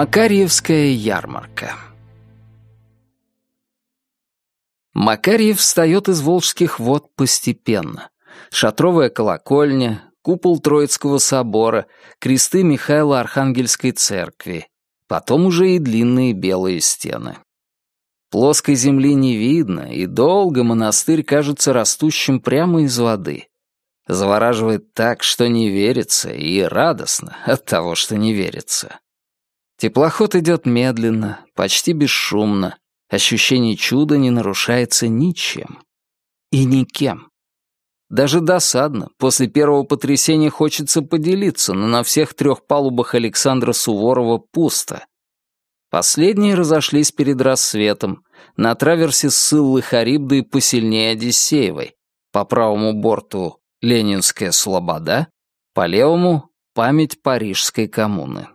Макарьевская ярмарка Макарьев встает из волжских вод постепенно. Шатровая колокольня, купол Троицкого собора, кресты Михаила Архангельской церкви, потом уже и длинные белые стены. Плоской земли не видно, и долго монастырь кажется растущим прямо из воды. Завораживает так, что не верится, и радостно от того, что не верится. Теплоход идет медленно, почти бесшумно. Ощущение чуда не нарушается ничем. И никем. Даже досадно, после первого потрясения хочется поделиться, но на всех трех палубах Александра Суворова пусто. Последние разошлись перед рассветом, на траверсе Ссыллы Харибды посильнее Одиссеевой, по правому борту Ленинская Слобода, по левому — память Парижской коммуны.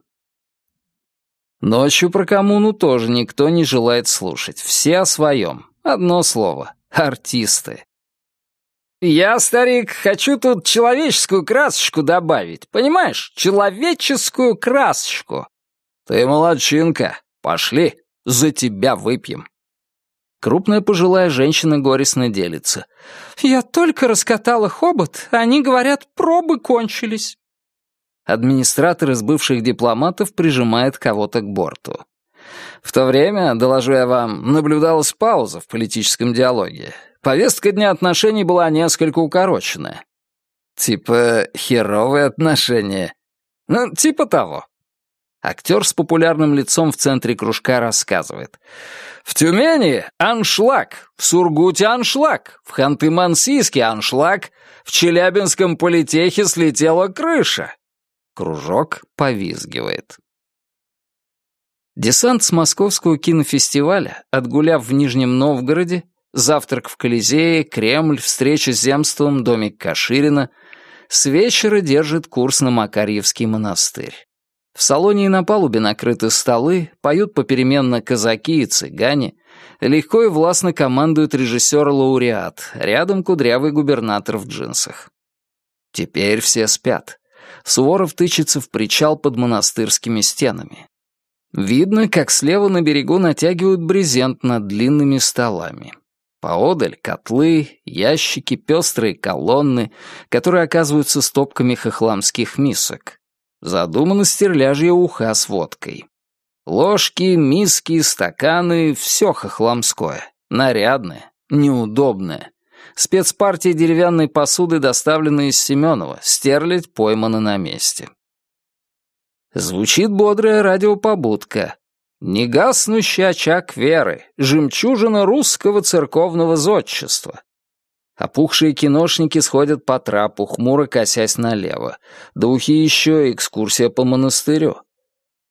Ночью про коммуну тоже никто не желает слушать. Все о своем. Одно слово. Артисты. «Я, старик, хочу тут человеческую красочку добавить. Понимаешь? Человеческую красочку». «Ты молодчинка. Пошли, за тебя выпьем». Крупная пожилая женщина горестно делится. «Я только раскатала хобот, они говорят, пробы кончились». Администратор из бывших дипломатов прижимает кого-то к борту. В то время, доложу я вам, наблюдалась пауза в политическом диалоге. Повестка дня отношений была несколько укороченная. Типа херовые отношения. Ну, типа того. Актер с популярным лицом в центре кружка рассказывает. «В Тюмени аншлаг, в Сургуте аншлаг, в Ханты-Мансийске аншлаг, в Челябинском политехе слетела крыша. Кружок повизгивает. Десант с Московского кинофестиваля, отгуляв в Нижнем Новгороде, завтрак в Колизее, Кремль, встреча с земством, домик Каширина, с вечера держит курс на Макарьевский монастырь. В салоне и на палубе накрыты столы, поют попеременно казаки и цыгане, легко и властно командует режиссер-лауреат, рядом кудрявый губернатор в джинсах. Теперь все спят. Суворов тычется в причал под монастырскими стенами. Видно, как слева на берегу натягивают брезент над длинными столами. Поодаль котлы, ящики, пестрые колонны, которые оказываются стопками хохламских мисок. Задумано стерляжье уха с водкой. Ложки, миски, стаканы — все хохламское. Нарядное, неудобное. Спецпартии деревянной посуды доставлены из Семенова, стерлядь поймана на месте. Звучит бодрая радиопобудка. Негаснущий очаг веры, жемчужина русского церковного зодчества. Опухшие киношники сходят по трапу, хмуро косясь налево. Да ухи еще экскурсия по монастырю.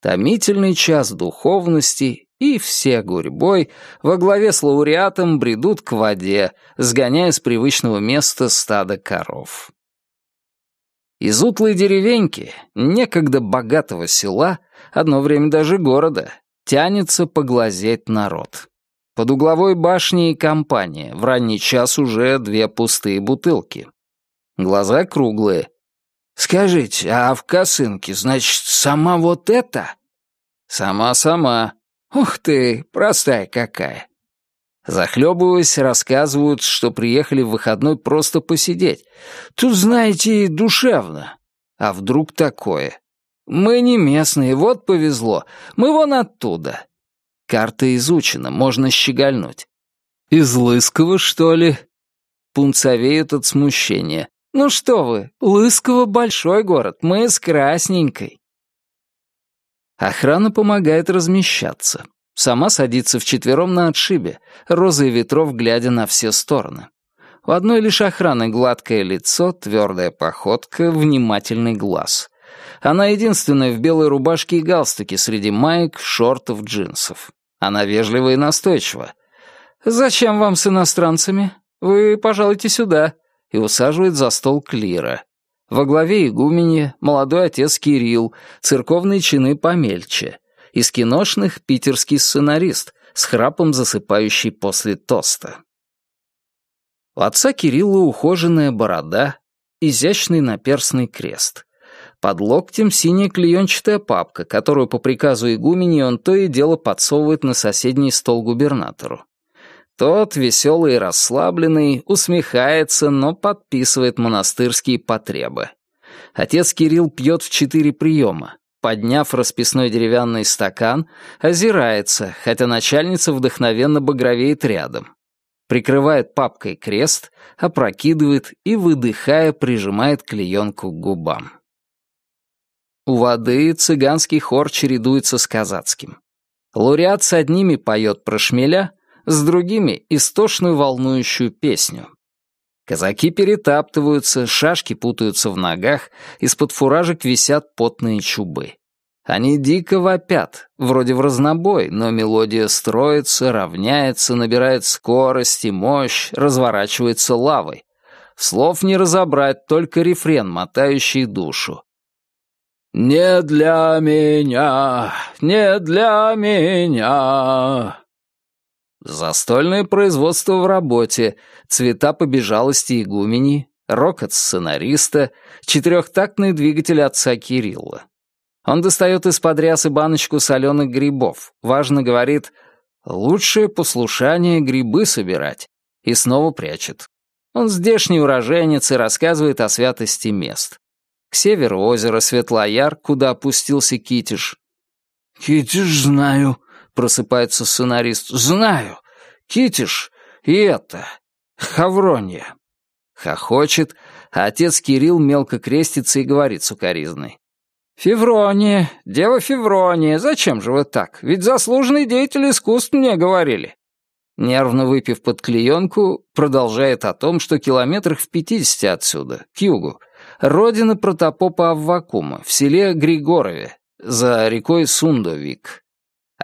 Томительный час духовности и все гурьбой во главе с лауреатом бредут к воде, сгоняя с привычного места стадо коров. Из утлой деревеньки, некогда богатого села, одно время даже города, тянется поглазеть народ. Под угловой башней компания, в ранний час уже две пустые бутылки. Глаза круглые. «Скажите, а в косынке, значит, сама вот эта?» «Сама-сама», «Ух ты, простая какая!» Захлебываясь, рассказывают, что приехали в выходной просто посидеть. Тут, знаете, душевно. А вдруг такое? Мы не местные, вот повезло. Мы вон оттуда. Карта изучена, можно щегольнуть. Из Лысково, что ли? Пунцовеют от смущения. Ну что вы, Лысково — большой город, мы с красненькой. Охрана помогает размещаться. Сама садится вчетвером на отшибе, розой ветров глядя на все стороны. У одной лишь охраны гладкое лицо, твердая походка, внимательный глаз. Она единственная в белой рубашке и галстуке среди маек, шортов, джинсов. Она вежлива и настойчива. «Зачем вам с иностранцами? Вы пожалуйте сюда», и усаживает за стол Клира. Во главе игуменья молодой отец Кирилл, церковные чины помельче. Из киношных питерский сценарист, с храпом засыпающий после тоста. У отца Кирилла ухоженная борода, изящный наперстный крест. Под локтем синяя клеенчатая папка, которую по приказу игумени он то и дело подсовывает на соседний стол губернатору. Тот, веселый и расслабленный, усмехается, но подписывает монастырские потребы. Отец Кирилл пьет в четыре приема. Подняв расписной деревянный стакан, озирается, хотя начальница вдохновенно багровеет рядом. Прикрывает папкой крест, опрокидывает и, выдыхая, прижимает клеенку к губам. У воды цыганский хор чередуется с казацким. Лауреат с одними поет про шмеля, с другими — истошную волнующую песню. Казаки перетаптываются, шашки путаются в ногах, из-под фуражек висят потные чубы. Они дико вопят, вроде в разнобой, но мелодия строится, равняется, набирает скорость и мощь, разворачивается лавой. Слов не разобрать, только рефрен, мотающий душу. «Не для меня, не для меня». Застольное производство в работе, цвета побежалости игумени, рокот сценариста, четырехтактный двигатель отца Кирилла. Он достает из-под рясы баночку соленых грибов, важно говорит «лучшее послушание грибы собирать» и снова прячет. Он здешний уроженец и рассказывает о святости мест. К северу озера Светлояр, куда опустился Китиш. «Китиш знаю», — просыпается сценарист. «Знаю. Китиш и это. Хавронья». Хохочет, а отец Кирилл мелко крестится и говорит сукоризной. «Феврония, дева Феврония, зачем же вы так? Ведь заслуженный деятель искусств мне говорили». Нервно выпив под клеенку, продолжает о том, что километрах в пятидесяти отсюда, к югу, родина протопопа Аввакума в селе Григорове, за рекой Сундовик.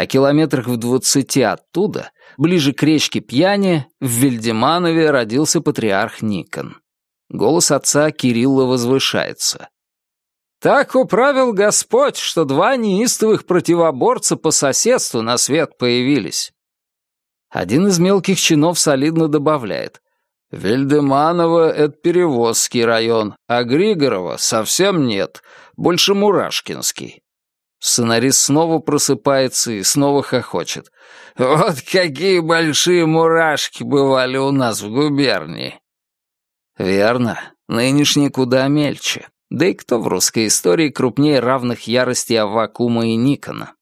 А километрах в двадцати оттуда, ближе к речке Пьяне, в Вильдеманове родился патриарх Никон. Голос отца Кирилла возвышается. «Так управил Господь, что два неистовых противоборца по соседству на свет появились». Один из мелких чинов солидно добавляет. Вельдеманово — это Перевозский район, а Григорова совсем нет, больше Мурашкинский. Сценарист снова просыпается и снова хохочет. «Вот какие большие мурашки бывали у нас в губернии!» Верно, нынешние куда мельче. Да и кто в русской истории крупнее равных ярости Аввакума и Никона?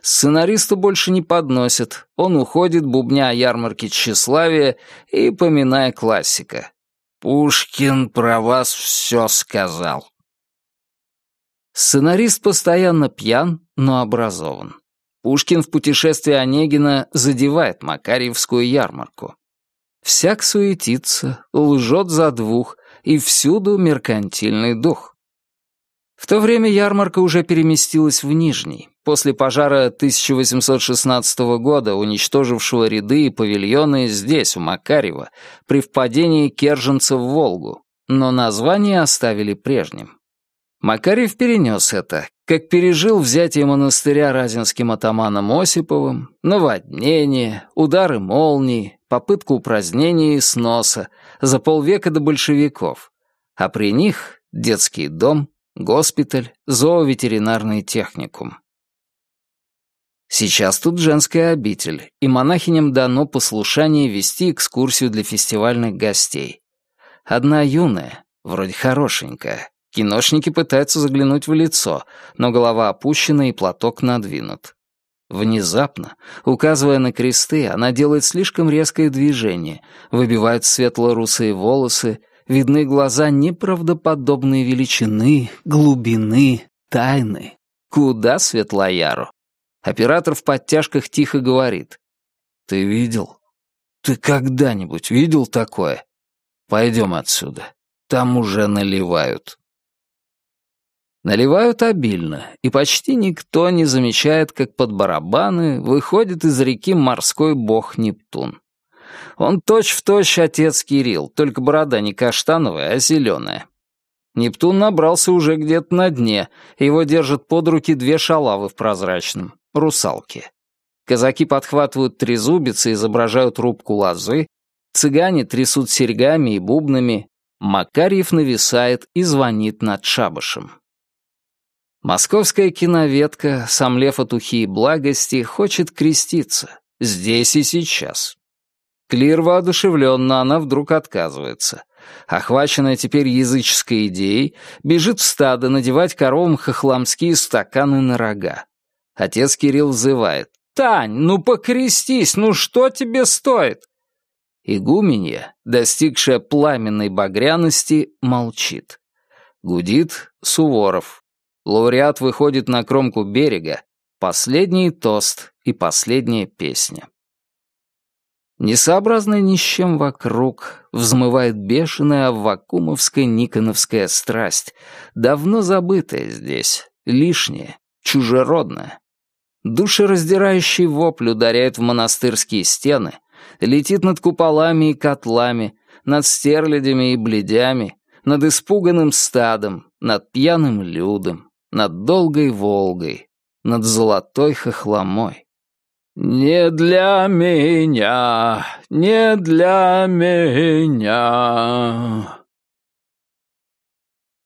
Сценаристу больше не подносят, он уходит, бубня о ярмарке тщеславия и поминая классика. «Пушкин про вас все сказал». Сценарист постоянно пьян, но образован. Пушкин в путешествии Онегина задевает Макарьевскую ярмарку. Всяк суетится, лжет за двух, и всюду меркантильный дух. В то время ярмарка уже переместилась в Нижний, после пожара 1816 года, уничтожившего ряды и павильоны здесь, у Макарева, при впадении Керженца в Волгу, но название оставили прежним. Макарев перенес это, как пережил взятие монастыря разинским атаманом Осиповым, наводнение, удары молнии, попытку упразднения и сноса за полвека до большевиков, а при них детский дом, Госпиталь, зооветеринарный техникум. Сейчас тут женская обитель, и монахиням дано послушание вести экскурсию для фестивальных гостей. Одна юная, вроде хорошенькая. Киношники пытаются заглянуть в лицо, но голова опущена и платок надвинут. Внезапно, указывая на кресты, она делает слишком резкое движение, выбивает светло-русые волосы видны глаза неправдоподобной величины, глубины, тайны. Куда Светлояру? Оператор в подтяжках тихо говорит. «Ты видел? Ты когда-нибудь видел такое? Пойдем отсюда. Там уже наливают». Наливают обильно, и почти никто не замечает, как под барабаны выходит из реки морской бог Нептун. Он точь-в-точь точь отец Кирилл, только борода не каштановая, а зеленая. Нептун набрался уже где-то на дне, его держат под руки две шалавы в прозрачном, русалки. Казаки подхватывают трезубицы изображают рубку лозы, цыгане трясут серьгами и бубнами, Макарьев нависает и звонит над шабашем. Московская киноветка, сомлев от ухи и благости, хочет креститься. Здесь и сейчас. Клир воодушевленно, она вдруг отказывается. Охваченная теперь языческой идеей, бежит в стадо надевать коровам хохламские стаканы на рога. Отец Кирилл взывает. «Тань, ну покрестись, ну что тебе стоит?» Игуменья, достигшая пламенной багряности, молчит. Гудит Суворов, Лауреат выходит на кромку берега, последний тост и последняя песня. Несообразная ни с чем вокруг, взмывает бешеная вакумовская никоновская страсть, давно забытая здесь, лишняя, чужеродная. Душераздирающий вопль ударяет в монастырские стены, летит над куполами и котлами, над стерлядями и бледями, над испуганным стадом, над пьяным людом, над долгой Волгой, над золотой хохломой. «Не для меня, не для меня!»